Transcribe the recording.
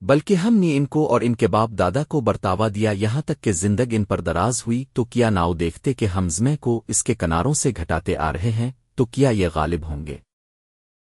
بلکہ ہم نے ان کو اور ان کے باپ دادا کو برتاوا دیا یہاں تک کہ زندگ ان پر دراز ہوئی، تو کیا ناؤ دیکھتے کہ ہمزمے کو اس کے کناروں سے گھٹاتے آ رہے ہیں، تو کیا یہ غالب ہوں گے؟